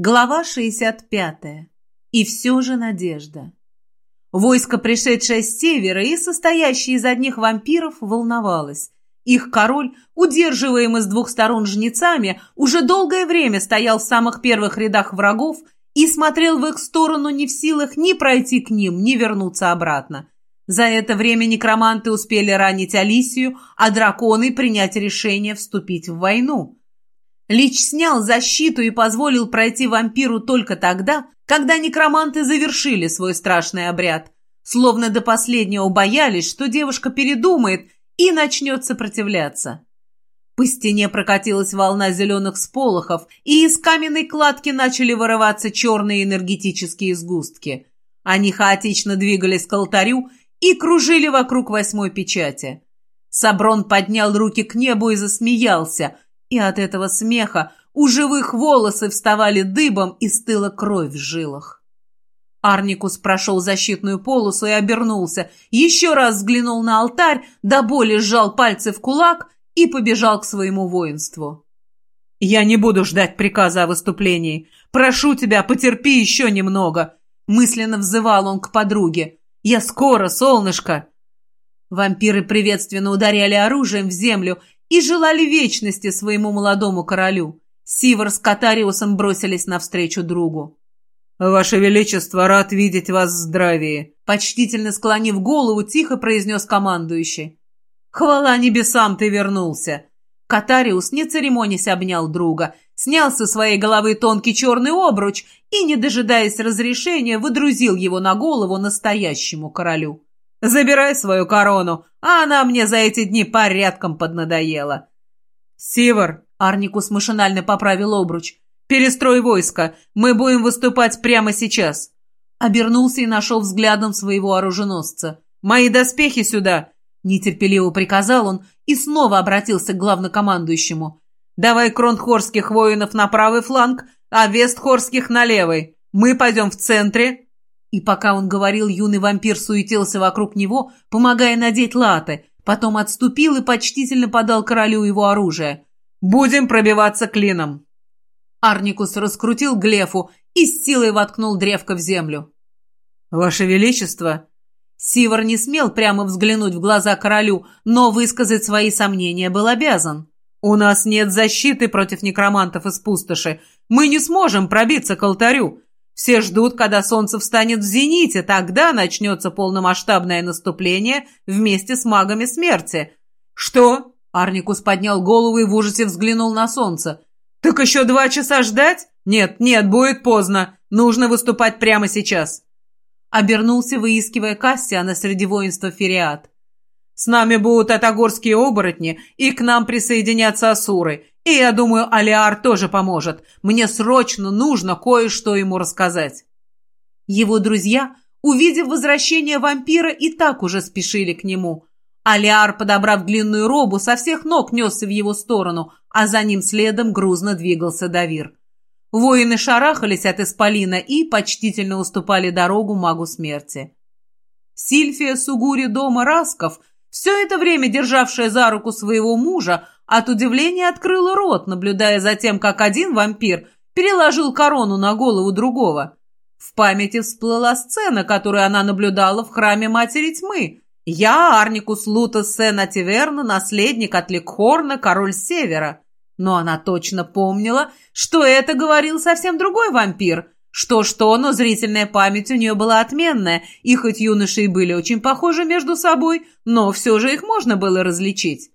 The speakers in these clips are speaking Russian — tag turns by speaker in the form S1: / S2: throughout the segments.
S1: Глава 65. И все же надежда. Войско, пришедшее с севера и состоящее из одних вампиров, волновалось. Их король, удерживаемый с двух сторон жнецами, уже долгое время стоял в самых первых рядах врагов и смотрел в их сторону не в силах ни пройти к ним, ни вернуться обратно. За это время некроманты успели ранить Алисию, а драконы принять решение вступить в войну – Лич снял защиту и позволил пройти вампиру только тогда, когда некроманты завершили свой страшный обряд. Словно до последнего боялись, что девушка передумает и начнет сопротивляться. По стене прокатилась волна зеленых сполохов, и из каменной кладки начали вырываться черные энергетические сгустки. Они хаотично двигались к алтарю и кружили вокруг восьмой печати. Саброн поднял руки к небу и засмеялся – и от этого смеха у живых волосы вставали дыбом и стыла кровь в жилах. Арникус прошел защитную полосу и обернулся, еще раз взглянул на алтарь, до боли сжал пальцы в кулак и побежал к своему воинству. «Я не буду ждать приказа о выступлении. Прошу тебя, потерпи еще немного!» Мысленно взывал он к подруге. «Я скоро, солнышко!» Вампиры приветственно ударяли оружием в землю и желали вечности своему молодому королю. Сивар с Катариусом бросились навстречу другу. «Ваше Величество, рад видеть вас в здравии!» Почтительно склонив голову, тихо произнес командующий. «Хвала небесам, ты вернулся!» Катариус, не церемонясь, обнял друга, снял со своей головы тонкий черный обруч и, не дожидаясь разрешения, выдрузил его на голову настоящему королю. Забирай свою корону, а она мне за эти дни порядком поднадоела. Сивар, Арникус машинально поправил обруч. Перестрой войско, мы будем выступать прямо сейчас. Обернулся и нашел взглядом своего оруженосца. Мои доспехи сюда! Нетерпеливо приказал он и снова обратился к главнокомандующему. «Давай кронхорских воинов на правый фланг, а вестхорских на левый. Мы пойдем в центре, и пока он говорил, юный вампир суетился вокруг него, помогая надеть латы, потом отступил и почтительно подал королю его оружие. «Будем пробиваться клином!» Арникус раскрутил Глефу и с силой воткнул древко в землю. «Ваше Величество!» Сивар не смел прямо взглянуть в глаза королю, но высказать свои сомнения был обязан. «У нас нет защиты против некромантов из пустоши. Мы не сможем пробиться к алтарю. Все ждут, когда солнце встанет в зените, тогда начнется полномасштабное наступление вместе с магами смерти. Что? Арникус поднял голову и в ужасе взглянул на солнце. Так еще два часа ждать? Нет, нет, будет поздно. Нужно выступать прямо сейчас. Обернулся, выискивая Кассиана среди воинства Фериат. С нами будут атагорские оборотни, и к нам присоединятся асуры. И я думаю, Алиар тоже поможет. Мне срочно нужно кое-что ему рассказать. Его друзья, увидев возвращение вампира, и так уже спешили к нему. Алиар, подобрав длинную робу, со всех ног несся в его сторону, а за ним следом грузно двигался Давир. Воины шарахались от Исполина и почтительно уступали дорогу магу смерти. Сильфия Сугури дома Расков – все это время державшая за руку своего мужа, от удивления открыла рот, наблюдая за тем, как один вампир переложил корону на голову другого. В памяти всплыла сцена, которую она наблюдала в храме Матери Тьмы. Я, Арникус Лутас Сена Тиверна, наследник от Ликхорна, король Севера. Но она точно помнила, что это говорил совсем другой вампир – что-что, но зрительная память у нее была отменная, и хоть юноши и были очень похожи между собой, но все же их можно было различить.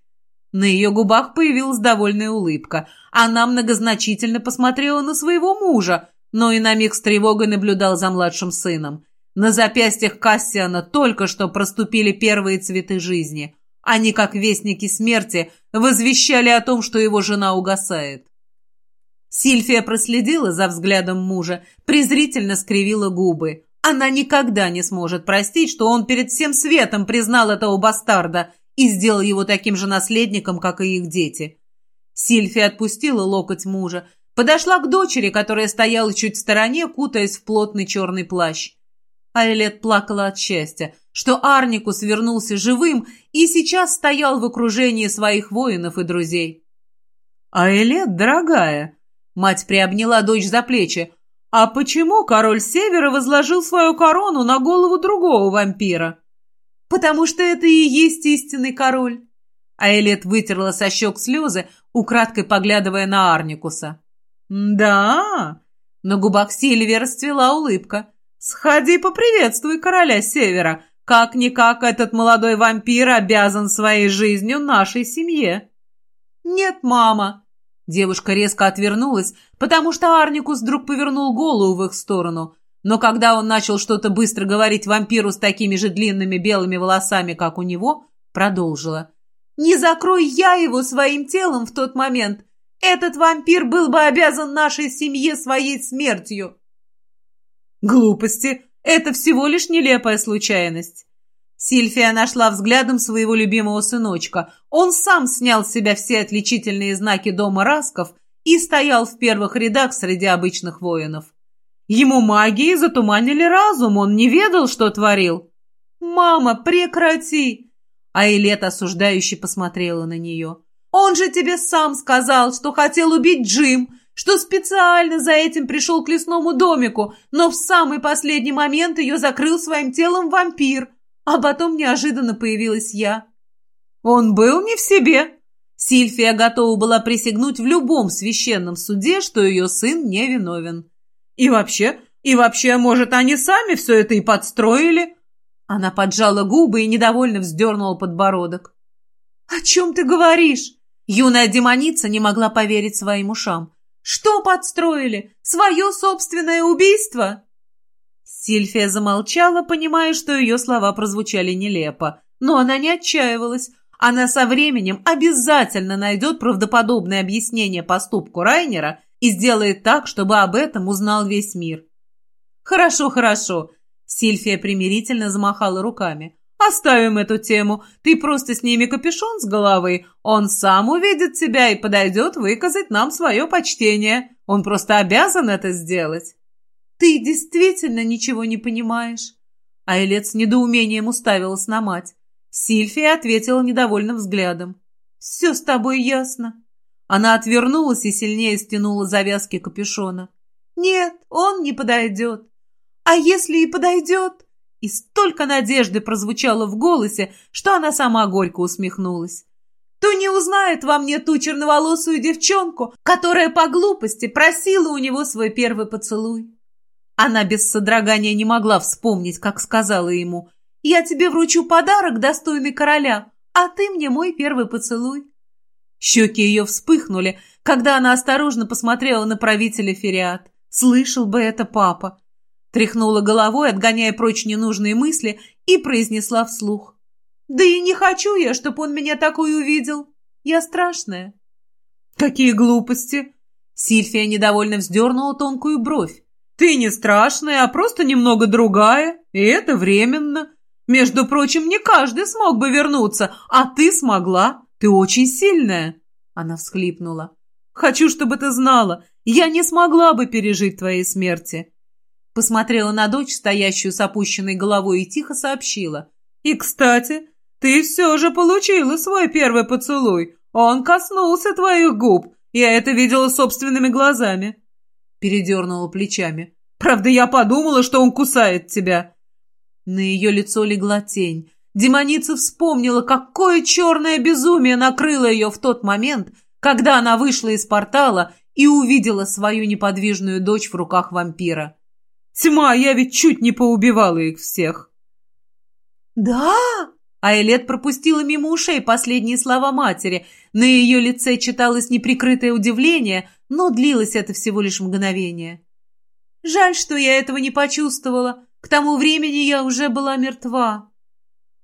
S1: На ее губах появилась довольная улыбка. Она многозначительно посмотрела на своего мужа, но и на миг с тревогой наблюдал за младшим сыном. На запястьях Кассиана только что проступили первые цветы жизни. Они, как вестники смерти, возвещали о том, что его жена угасает. Сильфия проследила за взглядом мужа, презрительно скривила губы. Она никогда не сможет простить, что он перед всем светом признал этого бастарда и сделал его таким же наследником, как и их дети. Сильфия отпустила локоть мужа, подошла к дочери, которая стояла чуть в стороне, кутаясь в плотный черный плащ. Айлет плакала от счастья, что Арникус вернулся живым и сейчас стоял в окружении своих воинов и друзей. «Айлет, дорогая!» Мать приобняла дочь за плечи. «А почему король Севера возложил свою корону на голову другого вампира?» «Потому что это и есть истинный король». Айлет вытерла со щек слезы, украдкой поглядывая на Арникуса. «Да?» На губах Сильвии расцвела улыбка. «Сходи поприветствуй короля Севера. Как-никак этот молодой вампир обязан своей жизнью нашей семье». «Нет, мама». Девушка резко отвернулась, потому что Арникус вдруг повернул голову в их сторону. Но когда он начал что-то быстро говорить вампиру с такими же длинными белыми волосами, как у него, продолжила. «Не закрой я его своим телом в тот момент. Этот вампир был бы обязан нашей семье своей смертью». «Глупости. Это всего лишь нелепая случайность». Сильфия нашла взглядом своего любимого сыночка. Он сам снял с себя все отличительные знаки дома Расков и стоял в первых рядах среди обычных воинов. Ему магией затуманили разум, он не ведал, что творил. «Мама, прекрати!» Айлет осуждающе посмотрела на нее. «Он же тебе сам сказал, что хотел убить Джим, что специально за этим пришел к лесному домику, но в самый последний момент ее закрыл своим телом вампир, а потом неожиданно появилась я. Он был не в себе. Сильфия готова была присягнуть в любом священном суде, что ее сын невиновен. И вообще, и вообще, может, они сами все это и подстроили?» Она поджала губы и недовольно вздернула подбородок. «О чем ты говоришь?» Юная демоница не могла поверить своим ушам. «Что подстроили? Свое собственное убийство?» Сильфия замолчала, понимая, что ее слова прозвучали нелепо. Но она не отчаивалась. Она со временем обязательно найдет правдоподобное объяснение поступку Райнера и сделает так, чтобы об этом узнал весь мир. «Хорошо, хорошо», — Сильфия примирительно замахала руками. «Оставим эту тему. Ты просто сними капюшон с головы. Он сам увидит тебя и подойдет выказать нам свое почтение. Он просто обязан это сделать». «Ты действительно ничего не понимаешь?» Айлет с недоумением уставилась на мать. Сильфия ответила недовольным взглядом. «Все с тобой ясно». Она отвернулась и сильнее стянула завязки капюшона. «Нет, он не подойдет. А если и подойдет?» И столько надежды прозвучало в голосе, что она сама горько усмехнулась. «То не узнает во мне ту черноволосую девчонку, которая по глупости просила у него свой первый поцелуй». Она без содрогания не могла вспомнить, как сказала ему «Я тебе вручу подарок, достойный короля, а ты мне мой первый поцелуй». Щеки ее вспыхнули, когда она осторожно посмотрела на правителя Фериат. Слышал бы это папа. Тряхнула головой, отгоняя прочь ненужные мысли, и произнесла вслух. «Да и не хочу я, чтобы он меня такой увидел. Я страшная». «Какие глупости!» Сильфия недовольно вздернула тонкую бровь. «Ты не страшная, а просто немного другая, и это временно. Между прочим, не каждый смог бы вернуться, а ты смогла. Ты очень сильная!» Она всхлипнула. «Хочу, чтобы ты знала, я не смогла бы пережить твоей смерти!» Посмотрела на дочь, стоящую с опущенной головой, и тихо сообщила. «И, кстати, ты все же получила свой первый поцелуй. Он коснулся твоих губ. Я это видела собственными глазами». Передернула плечами. «Правда, я подумала, что он кусает тебя». На ее лицо легла тень. Демоница вспомнила, какое черное безумие накрыло ее в тот момент, когда она вышла из портала и увидела свою неподвижную дочь в руках вампира. «Тьма, я ведь чуть не поубивала их всех!» «Да?» Айлет пропустила мимо ушей последние слова матери. На ее лице читалось неприкрытое удивление, но длилось это всего лишь мгновение. «Жаль, что я этого не почувствовала. К тому времени я уже была мертва».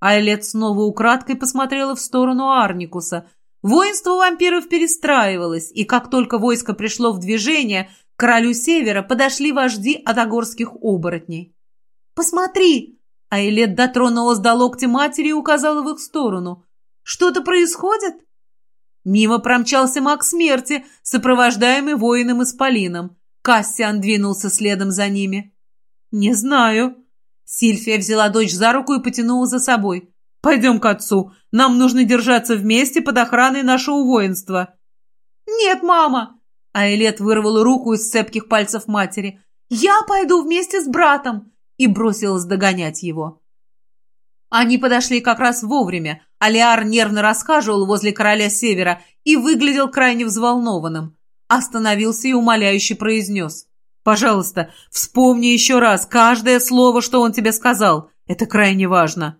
S1: Айлет снова украдкой посмотрела в сторону Арникуса. Воинство вампиров перестраивалось, и как только войско пришло в движение, к королю Севера подошли вожди атагорских оборотней. «Посмотри!» Айлет дотронулась до локтя матери и указала в их сторону. «Что-то происходит?» Мимо промчался маг смерти, сопровождаемый воином-исполином. Кассиан двинулся следом за ними. «Не знаю», Сильфия взяла дочь за руку и потянула за собой. «Пойдем к отцу. Нам нужно держаться вместе под охраной нашего воинства». «Нет, мама!» Айлет вырвала руку из цепких пальцев матери. «Я пойду вместе с братом!» и бросилась догонять его. Они подошли как раз вовремя. Алиар нервно расхаживал возле короля Севера и выглядел крайне взволнованным. Остановился и умоляюще произнес. «Пожалуйста, вспомни еще раз каждое слово, что он тебе сказал. Это крайне важно».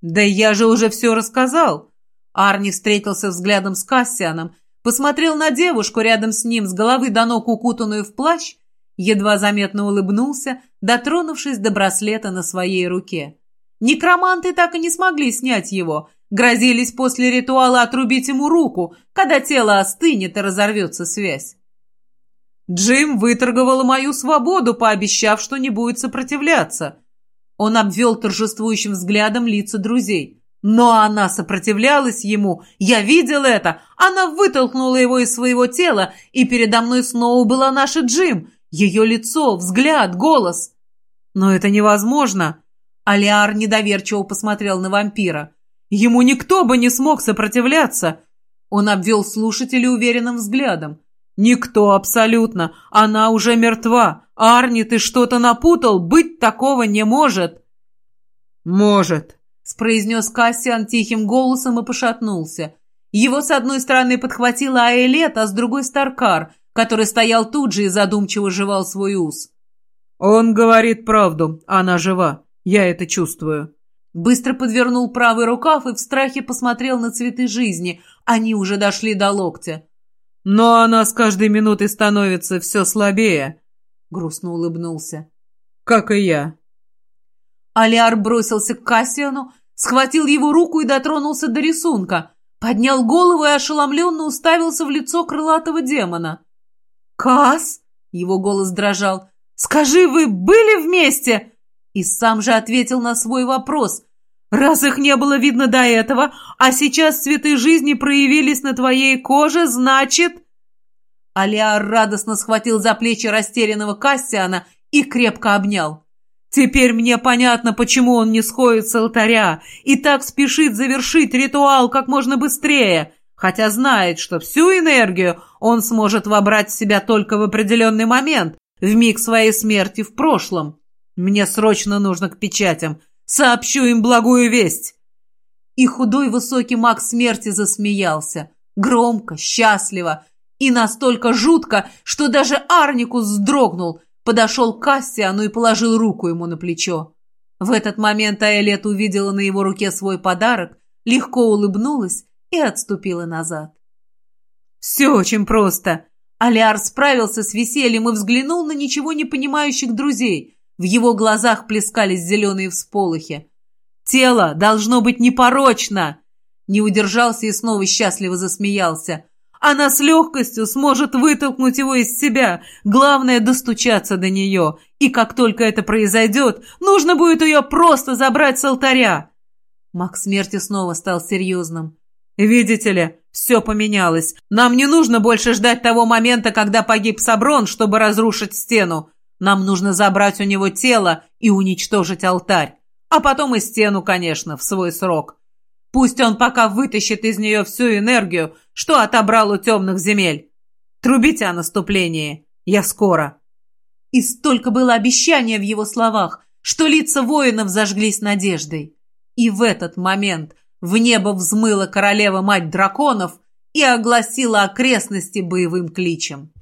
S1: «Да я же уже все рассказал». Арни встретился взглядом с Кассианом, посмотрел на девушку рядом с ним, с головы до ног укутанную в плащ, едва заметно улыбнулся, дотронувшись до браслета на своей руке. Некроманты так и не смогли снять его, грозились после ритуала отрубить ему руку, когда тело остынет и разорвется связь. Джим выторговал мою свободу, пообещав, что не будет сопротивляться. Он обвел торжествующим взглядом лица друзей. Но она сопротивлялась ему. Я видел это. Она вытолкнула его из своего тела, и передо мной снова была наша Джим. Ее лицо, взгляд, голос. Но это невозможно. Алиар недоверчиво посмотрел на вампира. Ему никто бы не смог сопротивляться. Он обвел слушателей уверенным взглядом. «Никто абсолютно. Она уже мертва. Арни, ты что-то напутал. Быть такого не может». «Может», — произнес Кассиан тихим голосом и пошатнулся. Его с одной стороны подхватила Аэлет, а с другой — Старкар, который стоял тут же и задумчиво жевал свой ус. «Он говорит правду. Она жива. Я это чувствую». Быстро подвернул правый рукав и в страхе посмотрел на цветы жизни. Они уже дошли до локтя. «Но она с каждой минутой становится все слабее», — грустно улыбнулся. «Как и я». Алиар бросился к Кассиану, схватил его руку и дотронулся до рисунка, поднял голову и ошеломленно уставился в лицо крылатого демона. «Касс?» — его голос дрожал. «Скажи, вы были вместе?» И сам же ответил на свой вопрос. «Раз их не было видно до этого, а сейчас цветы жизни проявились на твоей коже, значит...» Алиар радостно схватил за плечи растерянного Кассиана и крепко обнял. «Теперь мне понятно, почему он не сходит с алтаря и так спешит завершить ритуал как можно быстрее, хотя знает, что всю энергию он сможет вобрать в себя только в определенный момент, в миг своей смерти в прошлом. Мне срочно нужно к печатям. Сообщу им благую весть. И худой высокий маг смерти засмеялся. Громко, счастливо и настолько жутко, что даже Арнику вздрогнул, подошел к Кассиану и положил руку ему на плечо. В этот момент Аэлет увидела на его руке свой подарок, легко улыбнулась и отступила назад. «Все очень просто. Алиар справился с весельем и взглянул на ничего не понимающих друзей. В его глазах плескались зеленые всполохи. «Тело должно быть непорочно!» Не удержался и снова счастливо засмеялся. Она с легкостью сможет вытолкнуть его из себя. Главное — достучаться до нее. И как только это произойдет, нужно будет ее просто забрать с алтаря. Маг смерти снова стал серьезным. «Видите ли, все поменялось. Нам не нужно больше ждать того момента, когда погиб Саброн, чтобы разрушить стену. Нам нужно забрать у него тело и уничтожить алтарь. А потом и стену, конечно, в свой срок. Пусть он пока вытащит из нее всю энергию, что отобрал у темных земель. Трубите о наступлении. Я скоро». И столько было обещания в его словах, что лица воинов зажглись надеждой. И в этот момент – в небо взмыла королева-мать драконов и огласила окрестности боевым кличем.